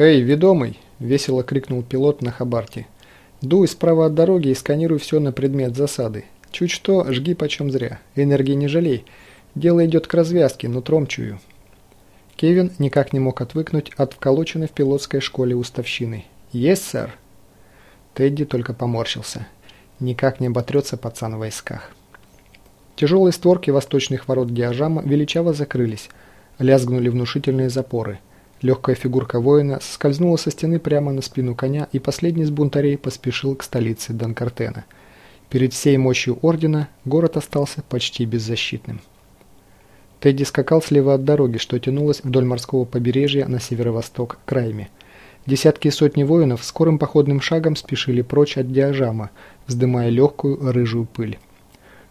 «Эй, ведомый!» – весело крикнул пилот на Хабарте. «Дуй справа от дороги и сканируй все на предмет засады. Чуть что, жги почем зря. Энергии не жалей. Дело идет к развязке, но чую». Кевин никак не мог отвыкнуть от вколоченной в пилотской школе уставщины. «Есть, сэр!» Тедди только поморщился. Никак не оботрется пацан в войсках. Тяжелые створки восточных ворот Диажама величаво закрылись, лязгнули внушительные запоры – Легкая фигурка воина скользнула со стены прямо на спину коня, и последний из бунтарей поспешил к столице Донкартена. Перед всей мощью ордена город остался почти беззащитным. Тедди скакал слева от дороги, что тянулась вдоль морского побережья на северо-восток к Райме. Десятки и сотни воинов скорым походным шагом спешили прочь от Диажама, вздымая легкую рыжую пыль.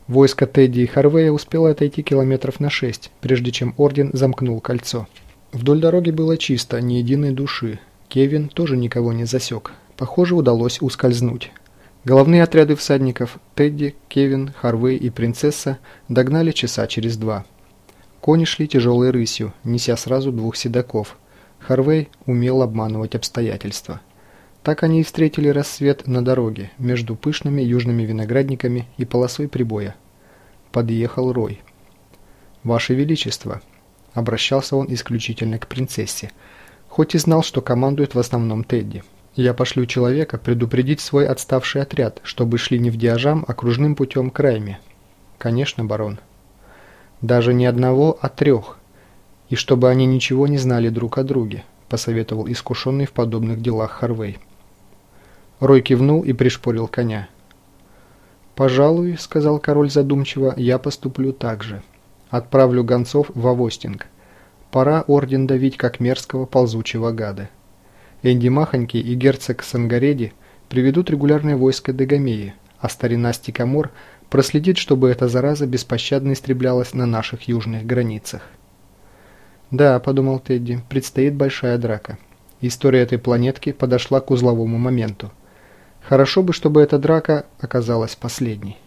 Войско Тедди и Харвея успело отойти километров на шесть, прежде чем орден замкнул кольцо. Вдоль дороги было чисто, ни единой души. Кевин тоже никого не засек. Похоже, удалось ускользнуть. Головные отряды всадников Тедди, Кевин, Харвей и принцесса догнали часа через два. Кони шли тяжелой рысью, неся сразу двух седаков. Харвей умел обманывать обстоятельства. Так они и встретили рассвет на дороге, между пышными южными виноградниками и полосой прибоя. Подъехал Рой. «Ваше Величество!» Обращался он исключительно к принцессе, хоть и знал, что командует в основном Тедди. «Я пошлю человека предупредить свой отставший отряд, чтобы шли не в Диажам, а кружным путем к Райме». «Конечно, барон». «Даже не одного, а трех. И чтобы они ничего не знали друг о друге», посоветовал искушенный в подобных делах Харвей. Рой кивнул и пришпорил коня. «Пожалуй, — сказал король задумчиво, — я поступлю так же». Отправлю гонцов в Авостинг. Пора орден давить, как мерзкого ползучего гада. Энди Махоньки и герцог Сангареди приведут регулярное войско Дегамеи, а старина Стикамор проследит, чтобы эта зараза беспощадно истреблялась на наших южных границах. «Да», — подумал Тедди, — «предстоит большая драка. История этой планетки подошла к узловому моменту. Хорошо бы, чтобы эта драка оказалась последней».